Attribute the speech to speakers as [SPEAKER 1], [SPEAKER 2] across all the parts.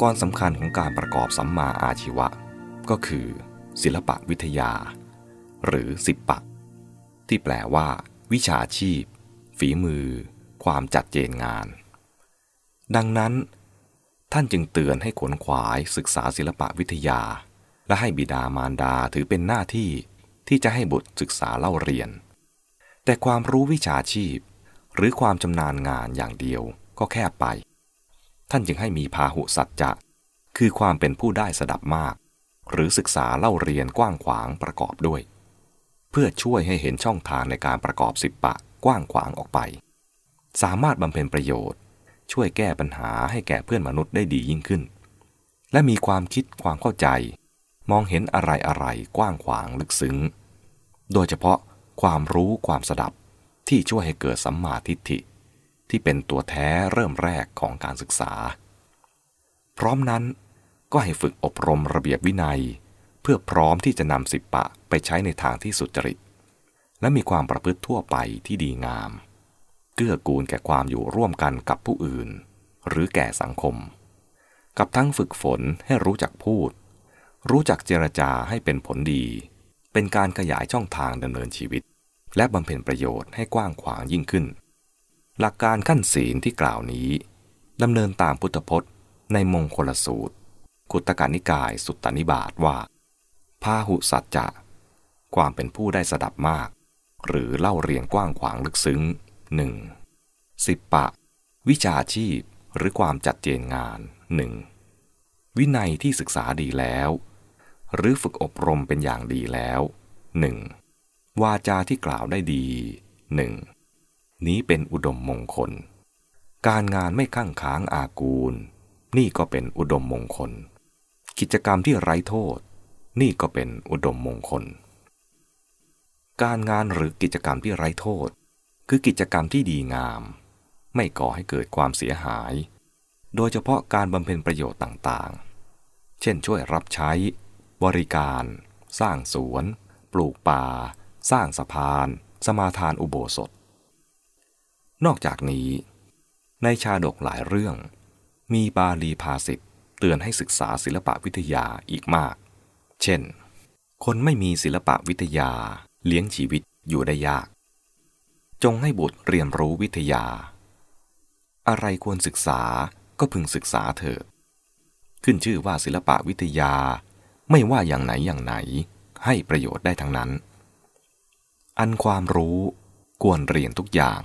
[SPEAKER 1] กรณ์สำคัญของการประกอบสัมมาอาชีวะ ก็คือ ศิลปะวิทยา หรือสิบปะ ที่แปลว่า วิชาชีพ ฝีมือ ความจัดเจนงาน ดังนั้น ท่านจึงเตือนให้ขวนขวายศึกษาศิลปะวิทยา และให้บิดามารดาถือเป็นหน้าที่ที่จะให้บุตรศึกษาเล่าเรียน แต่ความรู้วิชาชีพ หรือความชำนาญงานอย่างเดียวก็แค่ไป ท่านจึงให้มีพาหุสัจจะ คือความเป็นผู้ได้สดับมาก หรือศึกษาเล่าเรียนกว้างขวางประกอบด้วย เพื่อช่วยให้เห็นช่องทางในการประกอบสิบปะกว้างขวางออกไป สามารถบำเพ็ญประโยชน์ ช่วยแก้ปัญหาให้แก่เพื่อนมนุษย์ได้ดียิ่งขึ้น และมีความคิดความเข้าใจ มองเห็นอะไรอะไรกว้างขวางลึกซึ้ง โดยเฉพาะความรู้ความสดับที่ช่วยให้เกิดสัมมาทิฏฐิ ที่เป็นตัวแท้เริ่มแรกของการศึกษา พร้อมนั้นก็ให้ฝึกอบรมระเบียบวินัย เพื่อพร้อมที่จะนำสิบปะไปใช้ในทางที่สุจริต และมีความประพฤติทั่วไปที่ดีงาม เกื้อกูลแก่ความอยู่ร่วมกันกับผู้อื่น หรือแก่สังคม กับทั้งฝึกฝนให้รู้จักพูด รู้จักเจรจาให้เป็นผลดี เป็นการขยายช่องทางดำเนินชีวิต และบำเพ็ญประโยชน์ให้กว้างขวางยิ่งขึ้น หลักการขั้นศีลที่กล่าวนี้ดำเนินตามพุทธพจน์ในมงคลสูตร กุตการนิกายสุตตนิบาตว่าพาหุสัจจะ ความเป็นผู้ได้สดับมาก หรือเล่าเรียนกว้างขวางลึกซึ้งหนึ่งสิบปะ วิชาชีพหรือความจัดเจนงานหนึ่งวินัยที่ศึกษาดีแล้ว หรือฝึกอบรมเป็นอย่างดีแล้วหนึ่งวาจาที่กล่าวได้ดีหนึ่ง นี้เป็นอุดมมงคล การงานไม่ข้างค้างอากูล นี่ก็เป็นอุดมมงคล กิจกรรมที่ไร้โทษ นี่ก็เป็นอุดมมงคล การงานหรือกิจกรรมที่ไร้โทษ คือกิจกรรมที่ดีงาม ไม่ก่อให้เกิดความเสียหาย โดยเฉพาะการบำเพ็ญประโยชน์ต่างๆ เช่นช่วยรับใช้ บริการ สร้างสวน ปลูกป่า สร้างสะพาน สมาทานอุโบสถ นอกจากนี้ ในชาดกหลายเรื่อง มีบาลีภาษิตเตือนให้ศึกษาศิลปะวิทยาอีกมาก เช่น คนไม่มีศิลปะวิทยาเลี้ยงชีวิตอยู่ได้ยาก จงให้บุตรเรียนรู้วิทยา อะไรควรศึกษาก็พึงศึกษาเถิด ขึ้นชื่อว่าศิลปะวิทยา ไม่ว่าอย่างไหนอย่างไหน ให้ประโยชน์ได้ทั้งนั้น อันความรู้ควรเรียนทุกอย่าง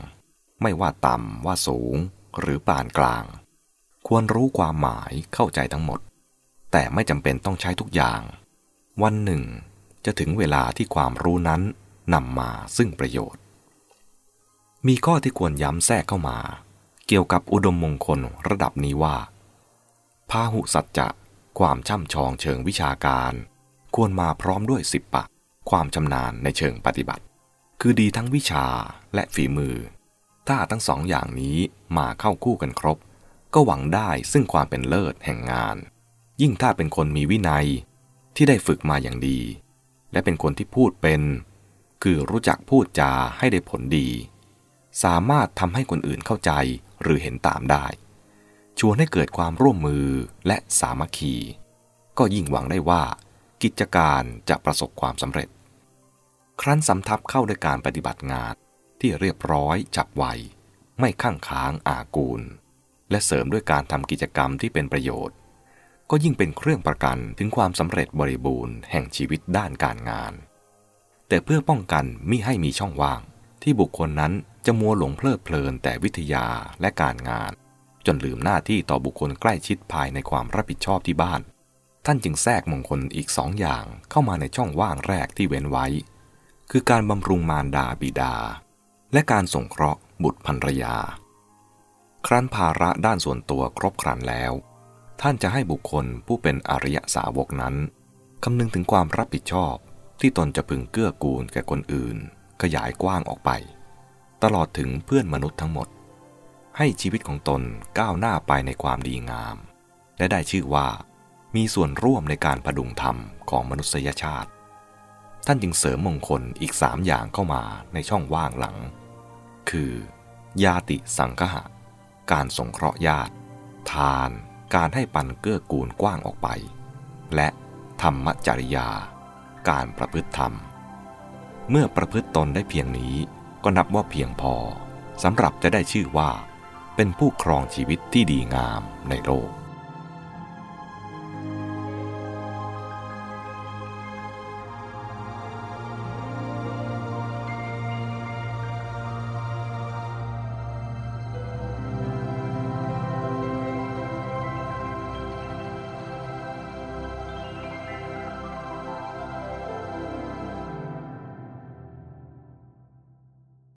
[SPEAKER 1] ไม่ว่าต่ำว่าสูง หรือปานกลาง ควรรู้ความหมายเข้าใจทั้งหมด แต่ไม่จำเป็นต้องใช้ทุกอย่าง วันหนึ่ง จะถึงเวลาที่ความรู้นั้นนำมาซึ่งประโยชน์ มีข้อที่ควรย้ำแทรกเข้ามา เกี่ยวกับอุดมมงคลระดับนี้ว่าพาหุสัจจะความช่ำชองเชิงวิชาการ ควรมาพร้อมด้วยสิบปะ ความชำนาญในเชิงปฏิบัติ คือดีทั้งวิชาและฝีมือ ถ้าทั้งสองอย่างนี้มาเข้าคู่กันครบ ก็หวังได้ซึ่งความเป็นเลิศแห่งงาน ยิ่งถ้าเป็นคนมีวินัยที่ได้ฝึกมาอย่างดี และเป็นคนที่พูดเป็น คือรู้จักพูดจาให้ได้ผลดี สามารถทำให้คนอื่นเข้าใจหรือเห็นตามได้ ชวนให้เกิดความร่วมมือและสามัคคี ก็ยิ่งหวังได้ว่า กิจการจะประสบความสำเร็จ ครั้นสำทับเข้าด้วยการปฏิบัติงาน ที่เรียบร้อยจับไว ไม่ข้างค้างอากูล และเสริมด้วยการทำกิจกรรมที่เป็นประโยชน์ ก็ยิ่งเป็นเครื่องประกันถึงความสำเร็จบริบูรณ์แห่งชีวิตด้านการงาน แต่เพื่อป้องกันมิให้มีช่องว่าง ที่บุคคลนั้นจะมัวหลงเพลิดเพลินแต่วิทยาและการงาน จนลืมหน้าที่ต่อบุคคลใกล้ชิดภายในความรับผิดชอบที่บ้าน ท่านจึงแทรกมงคลอีกสองอย่างเข้ามาในช่องว่างแรกที่เว้นไว้ คือการบำรุงมารดาบิดา และการสงเคราะห์บุตรภรรยา ครั้นภาระด้านส่วนตัวครบครันแล้ว ท่านจะให้บุคคลผู้เป็นอริยสาวกนั้นคำนึงถึงความรับผิดชอบที่ตนจะพึงเกื้อกูลแก่คนอื่น ขยายกว้างออกไป ตลอดถึงเพื่อนมนุษย์ทั้งหมด ให้ชีวิตของตนก้าวหน้าไปในความดีงาม และได้ชื่อว่า มีส่วนร่วมในการพดุงธรรมของมนุษยชาติ ท่านจึงเสริมมงคลอีกสามอย่างเข้ามาในช่องว่างหลัง คือ ญาติสังคหะ การสงเคราะห์ญาติ ทาน การให้ปันเกื้อกูลกว้างออกไป และธรรมจริยา การประพฤติธรรม เมื่อประพฤติตนได้เพียงนี้ก็นับว่าเพียงพอสำหรับจะได้ชื่อว่า เป็นผู้ครองชีวิตที่ดีงามในโลก